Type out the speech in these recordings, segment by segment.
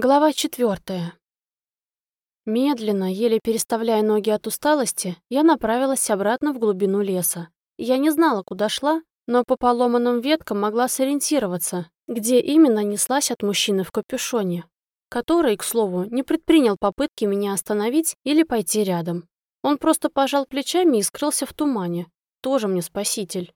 Глава четвертая. Медленно, еле переставляя ноги от усталости, я направилась обратно в глубину леса. Я не знала, куда шла, но по поломанным веткам могла сориентироваться, где именно неслась от мужчины в капюшоне, который, к слову, не предпринял попытки меня остановить или пойти рядом. Он просто пожал плечами и скрылся в тумане. Тоже мне спаситель.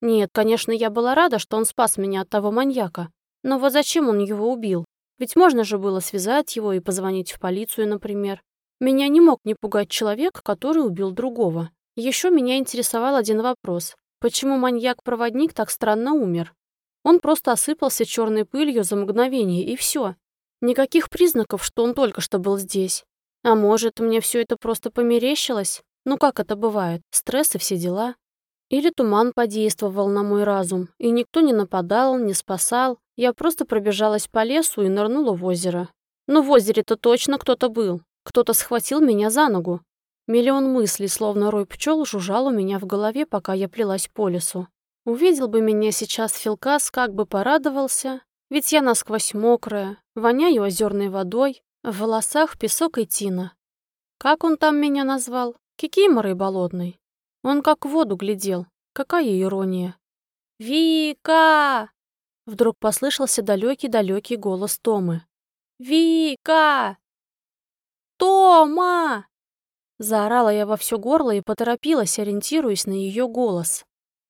Нет, конечно, я была рада, что он спас меня от того маньяка. Но вот зачем он его убил? Ведь можно же было связать его и позвонить в полицию, например. Меня не мог не пугать человек, который убил другого. Еще меня интересовал один вопрос. Почему маньяк-проводник так странно умер? Он просто осыпался черной пылью за мгновение, и все. Никаких признаков, что он только что был здесь. А может, мне все это просто померещилось? Ну как это бывает? Стресс и все дела. Или туман подействовал на мой разум, и никто не нападал, не спасал, я просто пробежалась по лесу и нырнула в озеро. Но в озере-то точно кто-то был. Кто-то схватил меня за ногу. Миллион мыслей, словно рой пчел, жужжал у меня в голове, пока я плелась по лесу. Увидел бы меня сейчас Филкас, как бы порадовался, ведь я насквозь мокрая, воняю озерной водой, в волосах песок и тина. Как он там меня назвал? Кикиморой болотной. Он как в воду глядел. Какая ирония. «Вика!» Вдруг послышался далекий-далекий голос Томы. «Вика! Тома!» Заорала я во все горло и поторопилась, ориентируясь на ее голос.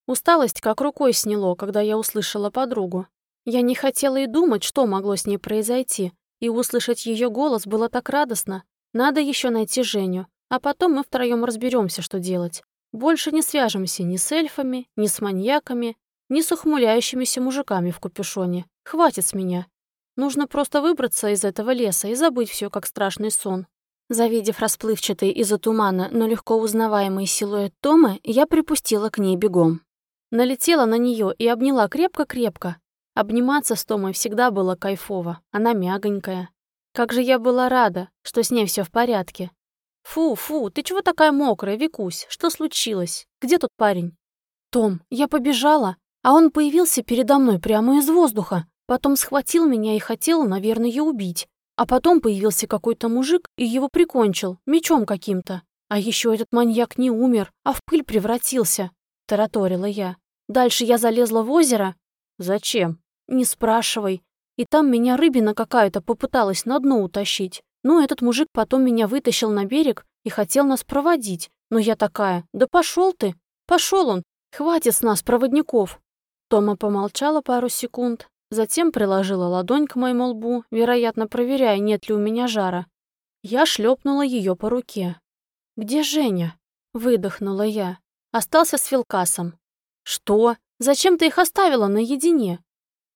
Усталость как рукой сняло, когда я услышала подругу. Я не хотела и думать, что могло с ней произойти, и услышать ее голос было так радостно. Надо еще найти Женю, а потом мы втроем разберемся, что делать. Больше не свяжемся ни с эльфами, ни с маньяками, ни с ухмыляющимися мужиками в капюшоне. Хватит с меня. Нужно просто выбраться из этого леса и забыть все как страшный сон. Завидев расплывчатый из-за тумана, но легко узнаваемый силуэт Томы, я припустила к ней бегом. Налетела на нее и обняла крепко-крепко. Обниматься с Томой всегда было кайфово, она мягонькая. Как же я была рада, что с ней все в порядке. «Фу, фу, ты чего такая мокрая, Викусь? Что случилось? Где тот парень?» «Том, я побежала, а он появился передо мной прямо из воздуха, потом схватил меня и хотел, наверное, убить. А потом появился какой-то мужик и его прикончил, мечом каким-то. А еще этот маньяк не умер, а в пыль превратился, тараторила я. Дальше я залезла в озеро. Зачем? Не спрашивай. И там меня рыбина какая-то попыталась на дно утащить. Ну, этот мужик потом меня вытащил на берег и хотел нас проводить. Но я такая, да пошел ты. Пошел он. Хватит с нас проводников. Тома помолчала пару секунд, затем приложила ладонь к моему лбу, вероятно, проверяя, нет ли у меня жара. Я шлепнула ее по руке. «Где Женя?» — выдохнула я. Остался с Филкасом. «Что? Зачем ты их оставила наедине?»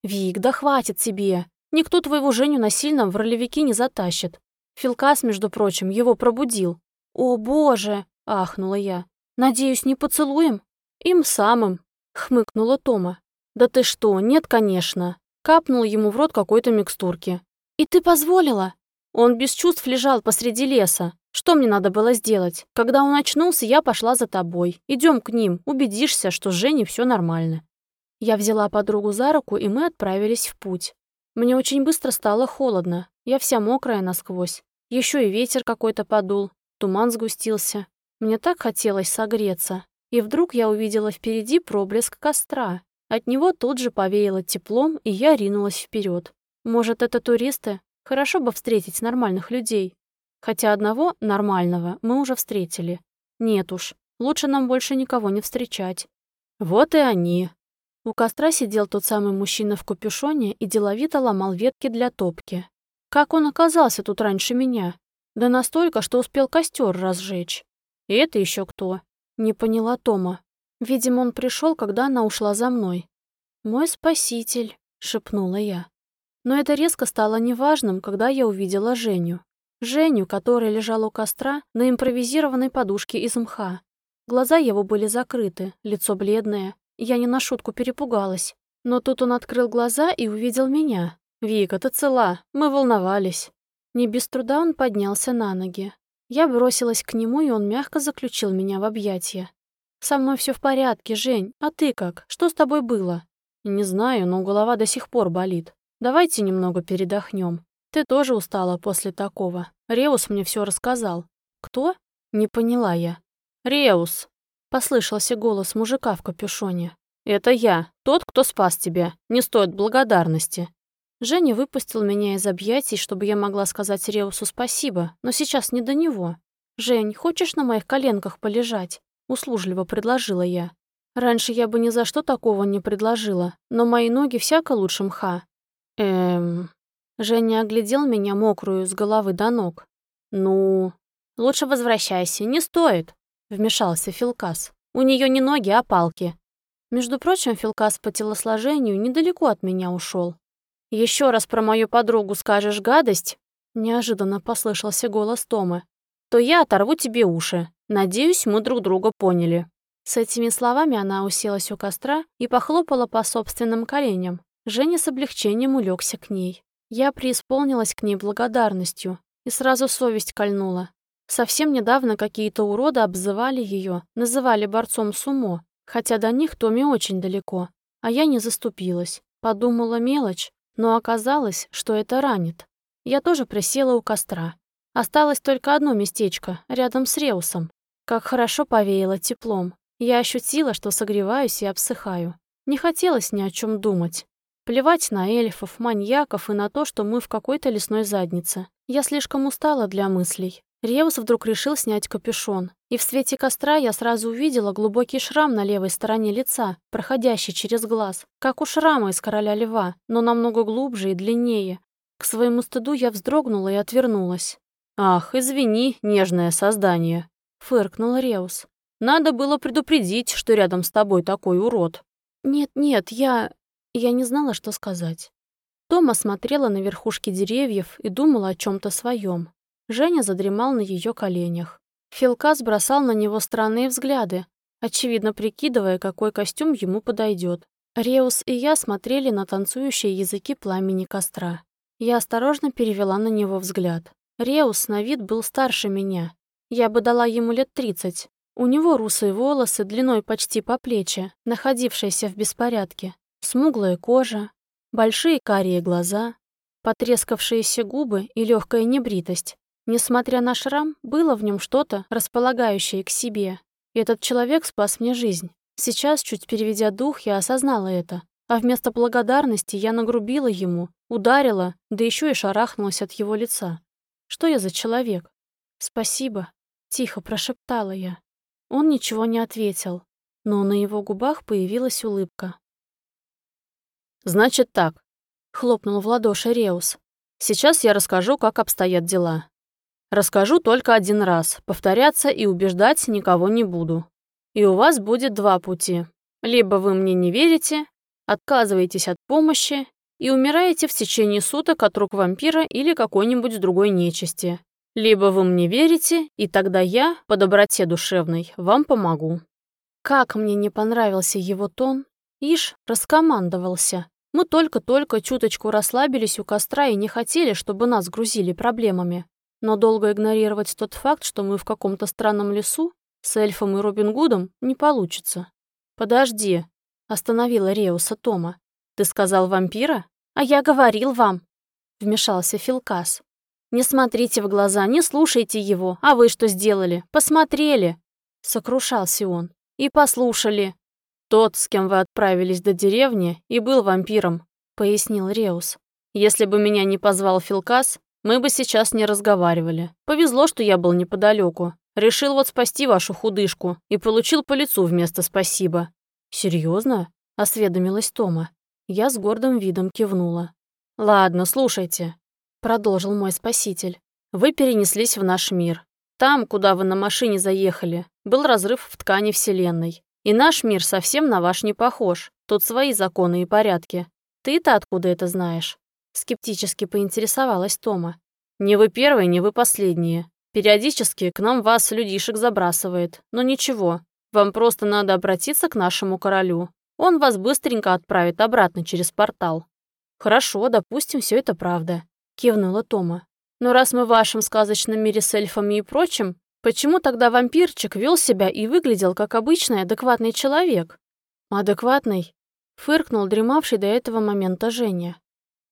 «Вик, да хватит тебе. Никто твоего Женю насильно в ролевики не затащит. Филкас, между прочим, его пробудил». «О, боже!» — ахнула я. «Надеюсь, не поцелуем?» «Им самым», — хмыкнула Тома. «Да ты что, нет, конечно». Капнул ему в рот какой-то микстурки. «И ты позволила?» Он без чувств лежал посреди леса. Что мне надо было сделать? Когда он очнулся, я пошла за тобой. Идем к ним, убедишься, что с Женей все нормально. Я взяла подругу за руку, и мы отправились в путь. Мне очень быстро стало холодно. Я вся мокрая насквозь. Еще и ветер какой-то подул, туман сгустился. Мне так хотелось согреться. И вдруг я увидела впереди проблеск костра. От него тут же повеяло теплом, и я ринулась вперед. Может, это туристы? Хорошо бы встретить нормальных людей. Хотя одного, нормального, мы уже встретили. Нет уж, лучше нам больше никого не встречать. Вот и они. У костра сидел тот самый мужчина в капюшоне и деловито ломал ветки для топки. Как он оказался тут раньше меня? Да настолько, что успел костер разжечь. И это еще кто? Не поняла Тома. Видимо, он пришел, когда она ушла за мной. «Мой спаситель», — шепнула я. Но это резко стало неважным, когда я увидела Женю. Женю, который лежал у костра на импровизированной подушке из мха. Глаза его были закрыты, лицо бледное. Я не на шутку перепугалась. Но тут он открыл глаза и увидел меня. «Вика, ты цела, мы волновались». Не без труда он поднялся на ноги. Я бросилась к нему, и он мягко заключил меня в объятия. «Со мной все в порядке, Жень. А ты как? Что с тобой было?» «Не знаю, но голова до сих пор болит. Давайте немного передохнем. Ты тоже устала после такого. Реус мне все рассказал. Кто? Не поняла я. Реус. Послышался голос мужика в капюшоне. Это я, тот, кто спас тебя. Не стоит благодарности. Женя выпустил меня из объятий, чтобы я могла сказать Реусу спасибо, но сейчас не до него. «Жень, хочешь на моих коленках полежать?» — услужливо предложила я. Раньше я бы ни за что такого не предложила, но мои ноги всяко лучше мха. Эм... Женя оглядел меня мокрую с головы до ног. «Ну...» «Лучше возвращайся, не стоит», — вмешался Филкас. «У нее не ноги, а палки». Между прочим, Филкас по телосложению недалеко от меня ушел. Еще раз про мою подругу скажешь гадость?» Неожиданно послышался голос Томы. «То я оторву тебе уши. Надеюсь, мы друг друга поняли». С этими словами она уселась у костра и похлопала по собственным коленям. Женя с облегчением улегся к ней. Я преисполнилась к ней благодарностью, и сразу совесть кольнула. Совсем недавно какие-то уроды обзывали ее, называли борцом сумо, хотя до них Томи очень далеко. А я не заступилась. Подумала мелочь, но оказалось, что это ранит. Я тоже присела у костра. Осталось только одно местечко, рядом с Реусом. Как хорошо повеяло теплом. Я ощутила, что согреваюсь и обсыхаю. Не хотелось ни о чем думать. Плевать на эльфов, маньяков и на то, что мы в какой-то лесной заднице. Я слишком устала для мыслей. Реус вдруг решил снять капюшон. И в свете костра я сразу увидела глубокий шрам на левой стороне лица, проходящий через глаз, как у шрама из короля льва, но намного глубже и длиннее. К своему стыду я вздрогнула и отвернулась. «Ах, извини, нежное создание», — фыркнул Реус. «Надо было предупредить, что рядом с тобой такой урод». «Нет-нет, я... Я не знала, что сказать. Тома смотрела на верхушки деревьев и думала о чем то своем. Женя задремал на ее коленях. Филкас бросал на него странные взгляды, очевидно прикидывая, какой костюм ему подойдет. Реус и я смотрели на танцующие языки пламени костра. Я осторожно перевела на него взгляд. Реус на вид был старше меня. Я бы дала ему лет тридцать. У него русые волосы длиной почти по плечи, находившиеся в беспорядке смуглая кожа, большие карие глаза, потрескавшиеся губы и легкая небритость. Несмотря на шрам, было в нем что-то, располагающее к себе. Этот человек спас мне жизнь. Сейчас, чуть переведя дух, я осознала это. А вместо благодарности я нагрубила ему, ударила, да еще и шарахнулась от его лица. Что я за человек? «Спасибо», — тихо прошептала я. Он ничего не ответил, но на его губах появилась улыбка. «Значит так», — хлопнул в ладоши Реус. «Сейчас я расскажу, как обстоят дела. Расскажу только один раз, повторяться и убеждать никого не буду. И у вас будет два пути. Либо вы мне не верите, отказываетесь от помощи и умираете в течение суток от рук вампира или какой-нибудь другой нечисти. Либо вы мне верите, и тогда я, по доброте душевной, вам помогу». Как мне не понравился его тон, Иш раскомандовался. Мы только-только чуточку расслабились у костра и не хотели, чтобы нас грузили проблемами. Но долго игнорировать тот факт, что мы в каком-то странном лесу с эльфом и Робин Гудом, не получится. «Подожди», — остановила Реуса Тома. «Ты сказал вампира? А я говорил вам», — вмешался Филкас. «Не смотрите в глаза, не слушайте его. А вы что сделали? Посмотрели!» Сокрушался он. «И послушали. «Тот, с кем вы отправились до деревни, и был вампиром», — пояснил Реус. «Если бы меня не позвал Филкас, мы бы сейчас не разговаривали. Повезло, что я был неподалеку. Решил вот спасти вашу худышку и получил по лицу вместо спасибо». «Серьезно?» — осведомилась Тома. Я с гордым видом кивнула. «Ладно, слушайте», — продолжил мой спаситель. «Вы перенеслись в наш мир. Там, куда вы на машине заехали, был разрыв в ткани Вселенной. И наш мир совсем на ваш не похож. Тут свои законы и порядки. Ты-то откуда это знаешь?» Скептически поинтересовалась Тома. «Не вы первые, не вы последние. Периодически к нам вас людишек забрасывает. Но ничего, вам просто надо обратиться к нашему королю. Он вас быстренько отправит обратно через портал». «Хорошо, допустим, все это правда», — кивнула Тома. «Но раз мы в вашем сказочном мире с эльфами и прочим, Почему тогда вампирчик вел себя и выглядел как обычный адекватный человек? Адекватный? Фыркнул дремавший до этого момента Женя.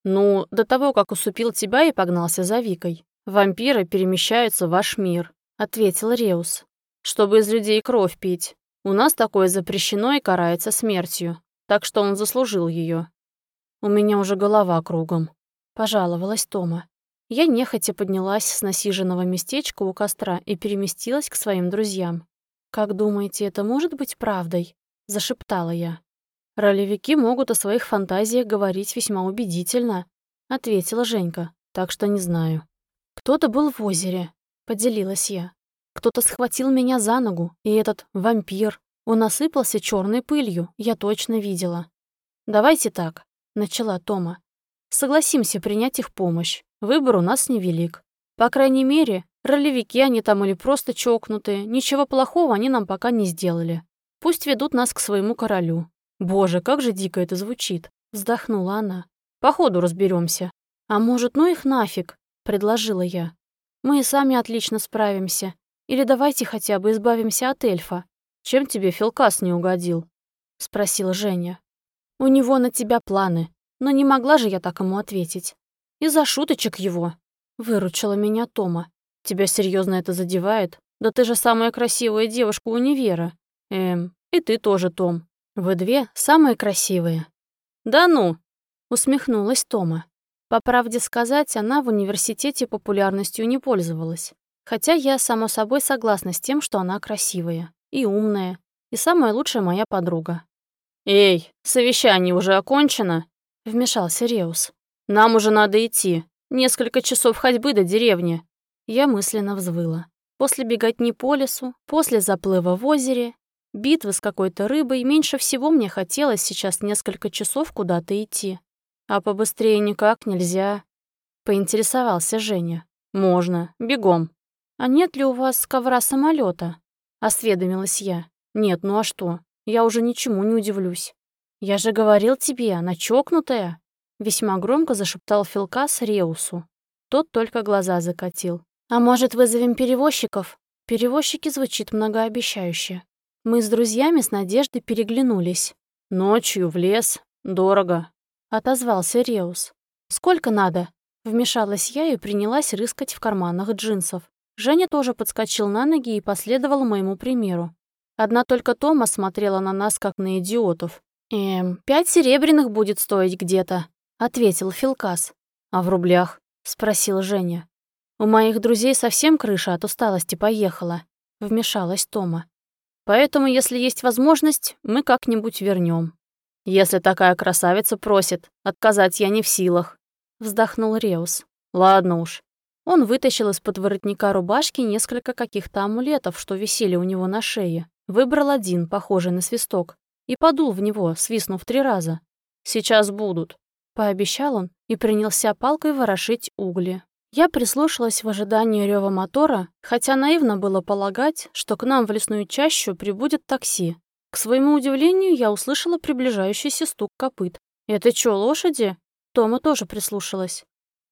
Ну, до того, как усупил тебя и погнался за Викой. Вампиры перемещаются в ваш мир, ответил Реус. Чтобы из людей кровь пить. У нас такое запрещено и карается смертью. Так что он заслужил ее. У меня уже голова кругом. Пожаловалась Тома. Я нехотя поднялась с насиженного местечка у костра и переместилась к своим друзьям. «Как думаете, это может быть правдой?» — зашептала я. «Ролевики могут о своих фантазиях говорить весьма убедительно», — ответила Женька, «так что не знаю». «Кто-то был в озере», — поделилась я. «Кто-то схватил меня за ногу, и этот вампир, он осыпался черной пылью, я точно видела». «Давайте так», — начала Тома. «Согласимся принять их помощь. Выбор у нас невелик. По крайней мере, ролевики они там или просто чокнутые, ничего плохого они нам пока не сделали. Пусть ведут нас к своему королю. Боже, как же дико это звучит, вздохнула она. Походу разберемся. А может, ну их нафиг, предложила я. Мы и сами отлично справимся. Или давайте хотя бы избавимся от эльфа. Чем тебе Филкас не угодил? спросила Женя. У него на тебя планы, но не могла же я так ему ответить. Из-за шуточек его. Выручила меня Тома. Тебя серьезно это задевает? Да ты же самая красивая девушка универа. Эм, и ты тоже, Том. Вы две самые красивые. Да ну, усмехнулась Тома. По правде сказать, она в университете популярностью не пользовалась. Хотя я, само собой, согласна с тем, что она красивая и умная, и самая лучшая моя подруга. «Эй, совещание уже окончено?» — вмешался Реус. Нам уже надо идти. Несколько часов ходьбы до деревни. Я мысленно взвыла. После беготни по лесу, после заплыва в озере, битвы с какой-то рыбой, меньше всего мне хотелось сейчас несколько часов куда-то идти. А побыстрее никак нельзя. Поинтересовался Женя. Можно, бегом. А нет ли у вас ковра самолета? Осведомилась я. Нет, ну а что? Я уже ничему не удивлюсь. Я же говорил тебе, она чокнутая. Весьма громко зашептал Филкас Реусу. Тот только глаза закатил. «А может, вызовем перевозчиков?» Перевозчики звучит многообещающе. Мы с друзьями с Надеждой переглянулись. «Ночью в лес. Дорого», — отозвался Реус. «Сколько надо?» Вмешалась я и принялась рыскать в карманах джинсов. Женя тоже подскочил на ноги и последовал моему примеру. Одна только Тома смотрела на нас, как на идиотов. «Эм, пять серебряных будет стоить где-то», ответил Филкас. «А в рублях?» — спросил Женя. «У моих друзей совсем крыша от усталости поехала», — вмешалась Тома. «Поэтому, если есть возможность, мы как-нибудь вернем. Если такая красавица просит, отказать я не в силах», — вздохнул Реус. «Ладно уж». Он вытащил из-под воротника рубашки несколько каких-то амулетов, что висели у него на шее. Выбрал один, похожий на свисток, и подул в него, свистнув три раза. «Сейчас будут», Пообещал он и принялся палкой ворошить угли. Я прислушалась в ожидании рёва мотора, хотя наивно было полагать, что к нам в лесную чащу прибудет такси. К своему удивлению, я услышала приближающийся стук копыт. «Это чё, лошади?» Тома тоже прислушалась.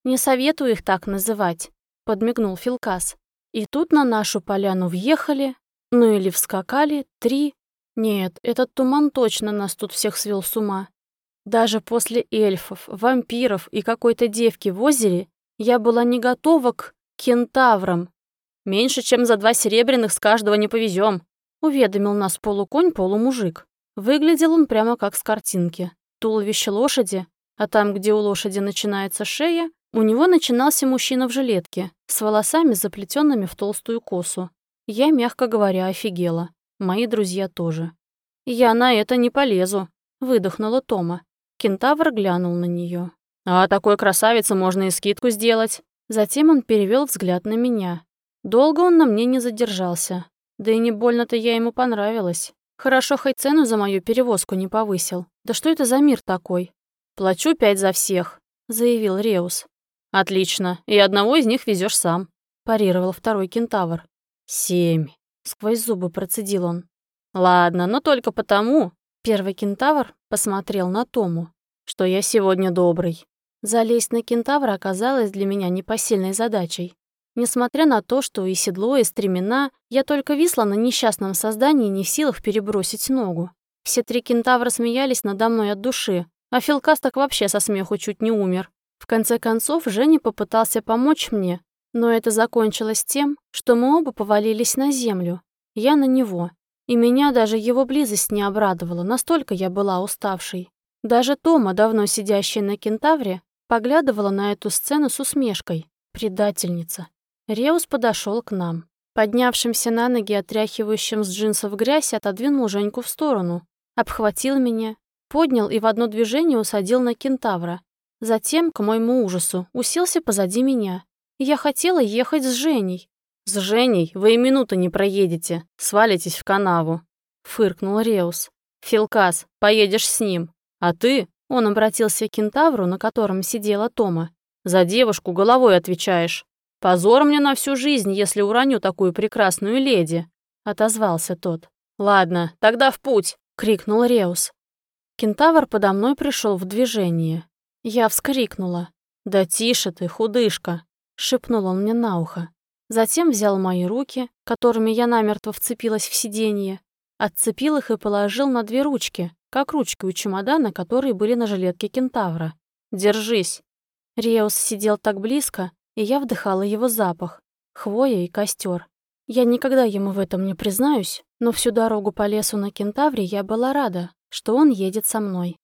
«Не советую их так называть», — подмигнул Филкас. И тут на нашу поляну въехали, ну или вскакали, три. Нет, этот туман точно нас тут всех свел с ума. Даже после эльфов, вампиров и какой-то девки в озере я была не готова к кентаврам. Меньше чем за два серебряных с каждого не повезем, уведомил нас полуконь-полумужик. Выглядел он прямо как с картинки. Туловище лошади, а там, где у лошади начинается шея, у него начинался мужчина в жилетке, с волосами, заплетенными в толстую косу. Я, мягко говоря, офигела. Мои друзья тоже. «Я на это не полезу», — выдохнула Тома. Кентавр глянул на нее. «А такой красавице можно и скидку сделать». Затем он перевел взгляд на меня. Долго он на мне не задержался. Да и не больно-то я ему понравилась. Хорошо, хоть цену за мою перевозку не повысил. Да что это за мир такой? «Плачу пять за всех», — заявил Реус. «Отлично, и одного из них везешь сам», — парировал второй кентавр. «Семь», — сквозь зубы процедил он. «Ладно, но только потому, Первый кентавр посмотрел на Тому, что я сегодня добрый. Залезть на кентавра оказалось для меня непосильной задачей. Несмотря на то, что и седло, и стремена, я только висла на несчастном создании, не в силах перебросить ногу. Все три кентавра смеялись надо мной от души, а Филкас так вообще со смеху чуть не умер. конце концов, Женя попытался помочь мне, но это закончилось тем, что мы оба повалились на землю. Я на него. И меня даже его близость не обрадовала, настолько я была уставшей. Даже Тома, давно сидящая на кентавре, поглядывала на эту сцену с усмешкой. Предательница. Реус подошел к нам. Поднявшимся на ноги, отряхивающим с джинсов грязь, отодвинул Женьку в сторону. Обхватил меня, поднял и в одно движение усадил на кентавра. Затем, к моему ужасу, уселся позади меня. Я хотела ехать с Женей. «С Женей вы и минуты не проедете, свалитесь в канаву», — фыркнул Реус. «Филкас, поедешь с ним. А ты?» — он обратился к кентавру, на котором сидела Тома. «За девушку головой отвечаешь. Позор мне на всю жизнь, если уроню такую прекрасную леди», — отозвался тот. «Ладно, тогда в путь!» — крикнул Реус. Кентавр подо мной пришел в движение. Я вскрикнула. «Да тише ты, худышка!» — шепнул он мне на ухо. Затем взял мои руки, которыми я намертво вцепилась в сиденье, отцепил их и положил на две ручки, как ручки у чемодана, которые были на жилетке кентавра. «Держись!» Реус сидел так близко, и я вдыхала его запах, хвоя и костер. Я никогда ему в этом не признаюсь, но всю дорогу по лесу на Кентавре я была рада, что он едет со мной.